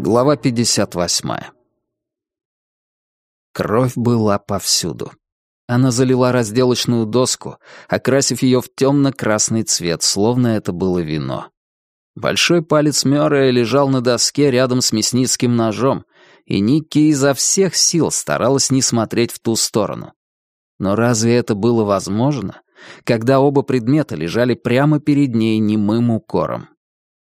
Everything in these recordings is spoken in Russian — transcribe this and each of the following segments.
Глава 58. Кровь была повсюду. Она залила разделочную доску, окрасив ее в темно-красный цвет, словно это было вино. Большой палец Мёррея лежал на доске рядом с мясницким ножом, и Никки изо всех сил старалась не смотреть в ту сторону. Но разве это было возможно, когда оба предмета лежали прямо перед ней немым укором?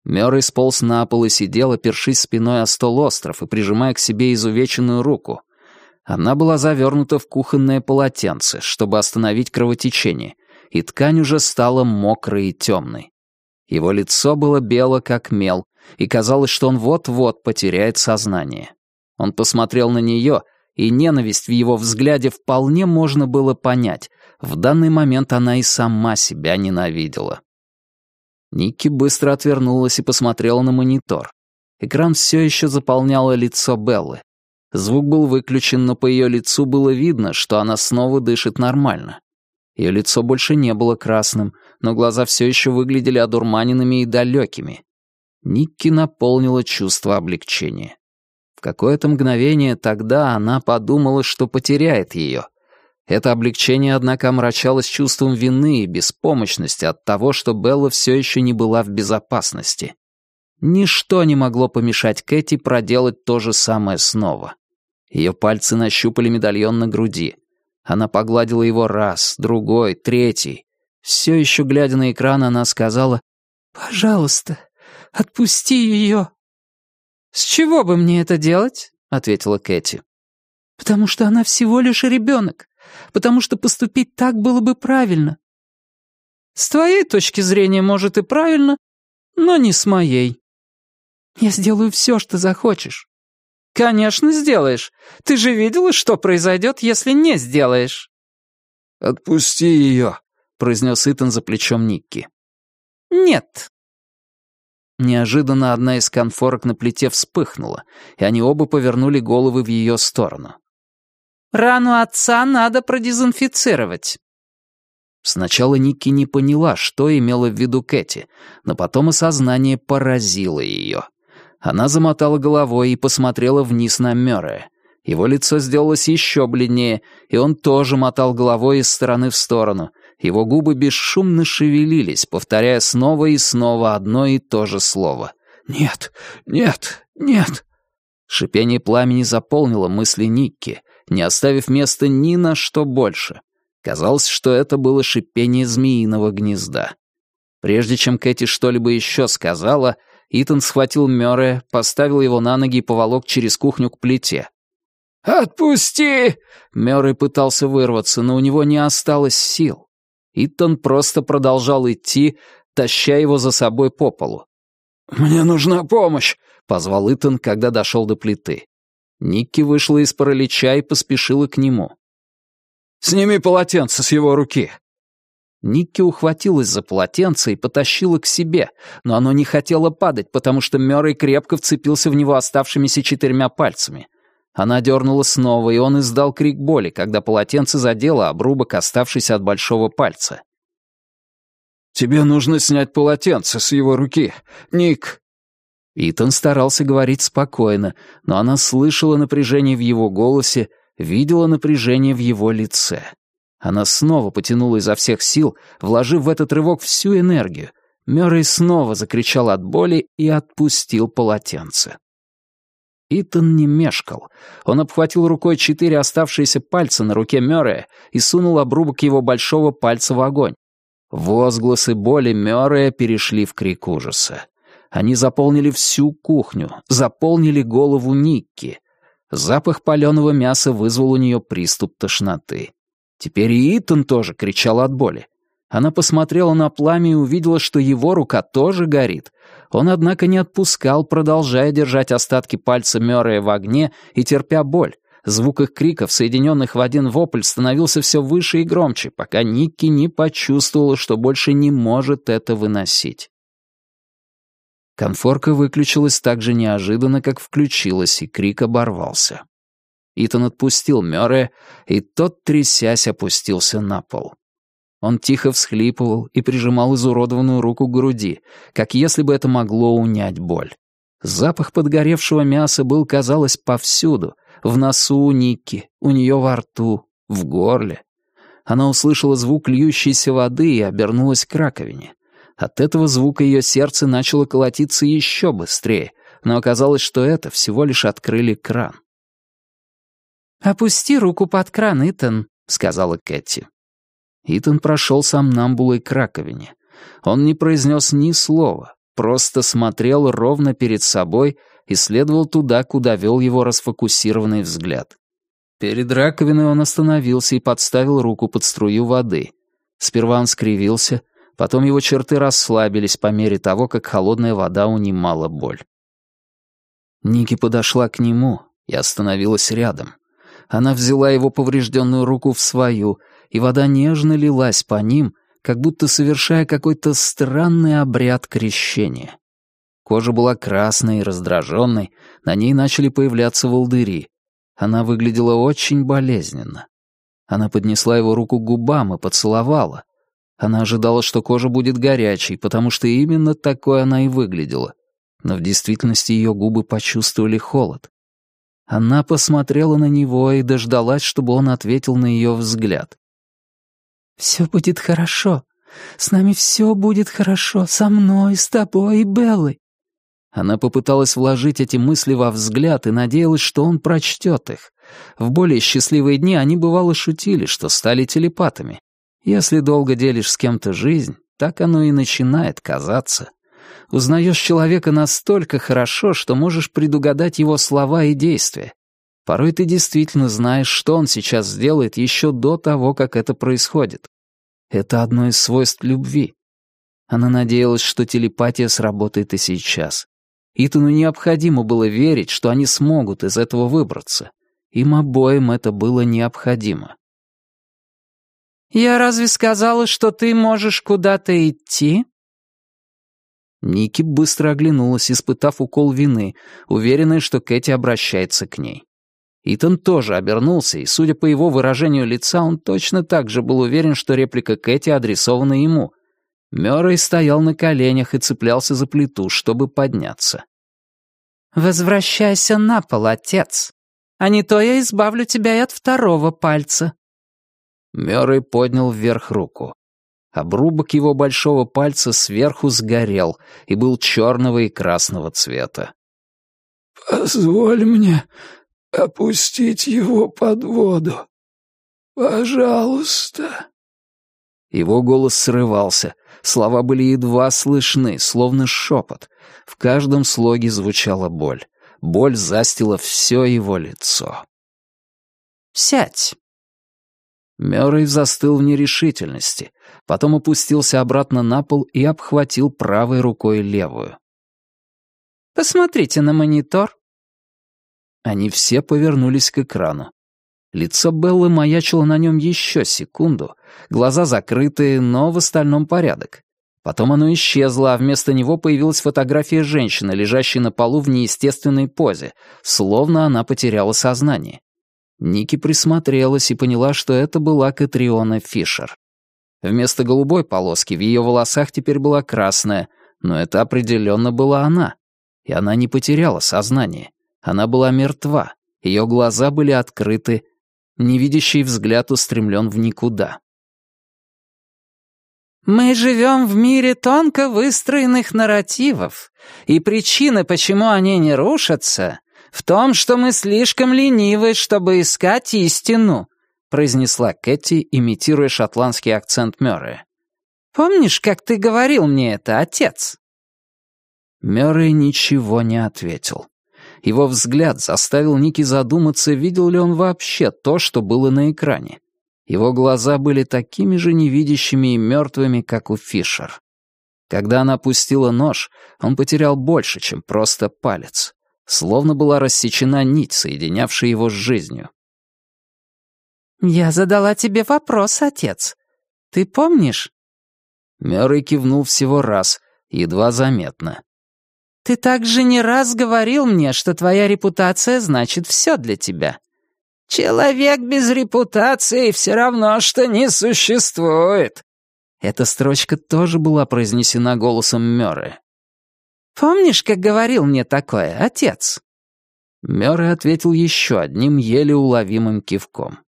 Мёррей сполз на пол и сидел, опершись спиной о стол остров и прижимая к себе изувеченную руку. Она была завернута в кухонное полотенце, чтобы остановить кровотечение, и ткань уже стала мокрой и темной. Его лицо было бело, как мел, и казалось, что он вот-вот потеряет сознание. Он посмотрел на нее, и ненависть в его взгляде вполне можно было понять. В данный момент она и сама себя ненавидела. Никки быстро отвернулась и посмотрела на монитор. Экран все еще заполняло лицо Беллы. Звук был выключен, но по ее лицу было видно, что она снова дышит нормально. Ее лицо больше не было красным, но глаза все еще выглядели одурманенными и далекими. Никки наполнила чувство облегчения. В какое-то мгновение тогда она подумала, что потеряет ее, это облегчение, однако, омрачалось чувством вины и беспомощности от того, что Белла все еще не была в безопасности. Ничто не могло помешать Кэти проделать то же самое снова. Ее пальцы нащупали медальон на груди. Она погладила его раз, другой, третий. Все еще глядя на экран, она сказала «Пожалуйста, отпусти ее». «С чего бы мне это делать?» — ответила Кэти. «Потому что она всего лишь ребенок потому что поступить так было бы правильно. С твоей точки зрения, может, и правильно, но не с моей. Я сделаю все, что захочешь. Конечно, сделаешь. Ты же видела, что произойдет, если не сделаешь. Отпусти ее, произнес Итан за плечом Никки. Нет. Неожиданно одна из конфорок на плите вспыхнула, и они оба повернули головы в ее сторону. Рану отца надо продезинфицировать». Сначала Никки не поняла, что имела в виду Кэти, но потом осознание поразило ее. Она замотала головой и посмотрела вниз на Мёррея. Его лицо сделалось еще бледнее, и он тоже мотал головой из стороны в сторону. Его губы бесшумно шевелились, повторяя снова и снова одно и то же слово. «Нет, нет, нет!» Шипение пламени заполнило мысли Никки, не оставив места ни на что больше. Казалось, что это было шипение змеиного гнезда. Прежде чем Кэти что-либо еще сказала, Итан схватил Мёррея, поставил его на ноги и поволок через кухню к плите. «Отпусти!» Мёррей пытался вырваться, но у него не осталось сил. Итан просто продолжал идти, таща его за собой по полу. «Мне нужна помощь!» — позвал Итан, когда дошел до плиты. Никки вышла из паралича и поспешила к нему. «Сними полотенце с его руки!» Никки ухватилась за полотенце и потащила к себе, но оно не хотело падать, потому что Мёррей крепко вцепился в него оставшимися четырьмя пальцами. Она дернула снова, и он издал крик боли, когда полотенце задело обрубок, оставшийся от большого пальца. «Тебе нужно снять полотенце с его руки, Ник!» Итан старался говорить спокойно, но она слышала напряжение в его голосе, видела напряжение в его лице. Она снова потянула изо всех сил, вложив в этот рывок всю энергию. Мёррей снова закричал от боли и отпустил полотенце. Итан не мешкал. Он обхватил рукой четыре оставшиеся пальца на руке Мёррея и сунул обрубок его большого пальца в огонь. Возгласы боли Мёррея перешли в крик ужаса. Они заполнили всю кухню, заполнили голову Никки. Запах паленого мяса вызвал у нее приступ тошноты. Теперь и Итан тоже кричал от боли. Она посмотрела на пламя и увидела, что его рука тоже горит. Он, однако, не отпускал, продолжая держать остатки пальца Мёррея в огне и терпя боль. Звук их криков, соединенных в один вопль, становился все выше и громче, пока Никки не почувствовала, что больше не может это выносить. Конфорка выключилась так же неожиданно, как включилась, и крик оборвался. Итан отпустил Мёррея, и тот, трясясь, опустился на пол. Он тихо всхлипывал и прижимал изуродованную руку к груди, как если бы это могло унять боль. Запах подгоревшего мяса был, казалось, повсюду. В носу у Никки, у нее во рту, в горле. Она услышала звук льющейся воды и обернулась к раковине. От этого звука ее сердце начало колотиться еще быстрее, но оказалось, что это всего лишь открыли кран. «Опусти руку под кран, Итан», — сказала Кэти. Итан прошел сам намбулой к раковине. Он не произнес ни слова, просто смотрел ровно перед собой и следовал туда, куда вел его расфокусированный взгляд. Перед раковиной он остановился и подставил руку под струю воды. Сперва он скривился, потом его черты расслабились по мере того, как холодная вода унимала боль. Ники подошла к нему и остановилась рядом. Она взяла его поврежденную руку в свою, и вода нежно лилась по ним, как будто совершая какой-то странный обряд крещения. Кожа была красной и раздраженной, на ней начали появляться волдыри. Она выглядела очень болезненно. Она поднесла его руку к губам и поцеловала. Она ожидала, что кожа будет горячей, потому что именно такой она и выглядела. Но в действительности ее губы почувствовали холод. Она посмотрела на него и дождалась, чтобы он ответил на ее взгляд. «Все будет хорошо. С нами все будет хорошо. Со мной, с тобой и Беллой». Она попыталась вложить эти мысли во взгляд и надеялась, что он прочтет их. В более счастливые дни они бывало шутили, что стали телепатами. Если долго делишь с кем-то жизнь, так оно и начинает казаться. Узнаешь человека настолько хорошо, что можешь предугадать его слова и действия. Порой ты действительно знаешь, что он сейчас сделает еще до того, как это происходит. Это одно из свойств любви. Она надеялась, что телепатия сработает и сейчас. Итану необходимо было верить, что они смогут из этого выбраться. Им обоим это было необходимо. «Я разве сказала, что ты можешь куда-то идти?» Ники быстро оглянулась, испытав укол вины, уверенная, что Кэти обращается к ней. Итан тоже обернулся, и, судя по его выражению лица, он точно так же был уверен, что реплика Кэти адресована ему. Мёррей стоял на коленях и цеплялся за плиту, чтобы подняться. «Возвращайся на пол, отец, а не то я избавлю тебя и от второго пальца». Мёррей поднял вверх руку. Обрубок его большого пальца сверху сгорел и был черного и красного цвета. «Позволь мне опустить его под воду. Пожалуйста». Его голос срывался, слова были едва слышны, словно шепот. В каждом слоге звучала боль. Боль застила все его лицо. «Сядь!» Мёррей застыл в нерешительности, потом опустился обратно на пол и обхватил правой рукой левую. «Посмотрите на монитор». Они все повернулись к экрану. Лицо Беллы маячило на нем еще секунду, глаза закрыты, но в остальном порядок. Потом оно исчезло, а вместо него появилась фотография женщины, лежащей на полу в неестественной позе, словно она потеряла сознание. Ники присмотрелась и поняла, что это была Катриона Фишер. Вместо голубой полоски в ее волосах теперь была красная, но это определенно была она. И она не потеряла сознание. Она была мертва, ее глаза были открыты, невидящий взгляд устремлен в никуда. «Мы живем в мире тонко выстроенных нарративов, и причины, почему они не рушатся, в том, что мы слишком ленивы, чтобы искать истину», произнесла Кэти, имитируя шотландский акцент Мёррея. «Помнишь, как ты говорил мне это, отец?» Мёррей ничего не ответил. Его взгляд заставил Ники задуматься, видел ли он вообще то, что было на экране. Его глаза были такими же невидящими и мертвыми, как у Фишер. Когда она опустила нож, он потерял больше, чем просто палец словно была рассечена нить, соединявшая его с жизнью. «Я задала тебе вопрос, отец. Ты помнишь?» Мёррей кивнул всего раз, едва заметно. «Ты также не раз говорил мне, что твоя репутация значит все для тебя. Человек без репутации все равно, что не существует». Эта строчка тоже была произнесена голосом Мёррея. Помнишь, как говорил мне такое, отец?» Мёррей ответил еще одним еле уловимым кивком.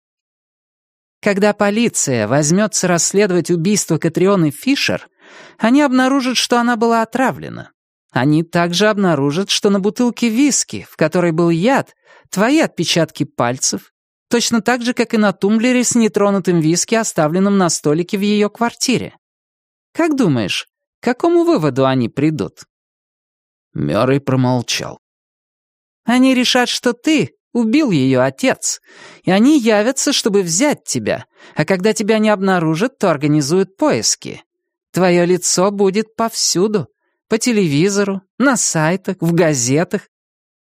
«Когда полиция возьмется расследовать убийство Катрионы Фишер, они обнаружат, что она была отравлена. Они также обнаружат, что на бутылке виски, в которой был яд, твои отпечатки пальцев, точно так же, как и на тумблере с нетронутым виски, оставленном на столике в ее квартире. Как думаешь, к какому выводу они придут?» Мёррей промолчал. Они решат, что ты убил ее отец, и они явятся, чтобы взять тебя, а когда тебя не обнаружат, то организуют поиски. Твое лицо будет повсюду, по телевизору, на сайтах, в газетах.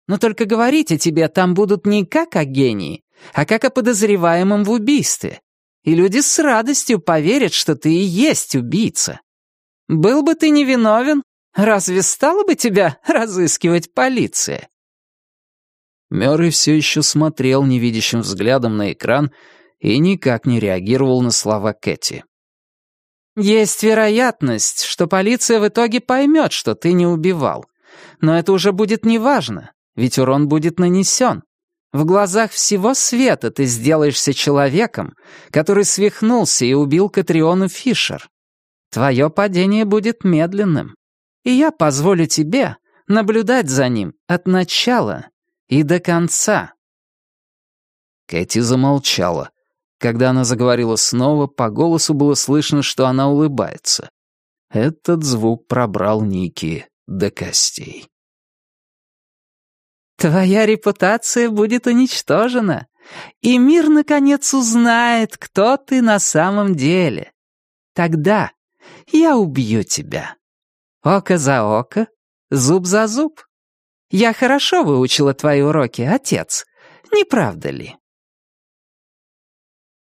Но только говорить о тебе там будут не как о гении, а как о подозреваемом в убийстве. И люди с радостью поверят, что ты и есть убийца. Был бы ты невиновен, разве стала бы тебя разыскивать полиция? Мёррей все еще смотрел невидящим взглядом на экран и никак не реагировал на слова Кэти. «Есть вероятность, что полиция в итоге поймет, что ты не убивал. Но это уже будет неважно, ведь урон будет нанесен. В глазах всего света ты сделаешься человеком, который свихнулся и убил Катриону Фишер. Твое падение будет медленным, и я позволю тебе наблюдать за ним от начала и до конца». Кэти замолчала. Когда она заговорила снова, по голосу было слышно, что она улыбается. Этот звук пробрал Ники до костей. «Твоя репутация будет уничтожена, и мир, наконец, узнает, кто ты на самом деле. Тогда я убью тебя. Око за око, зуб за зуб. Я хорошо выучила твои уроки, отец, не правда ли?»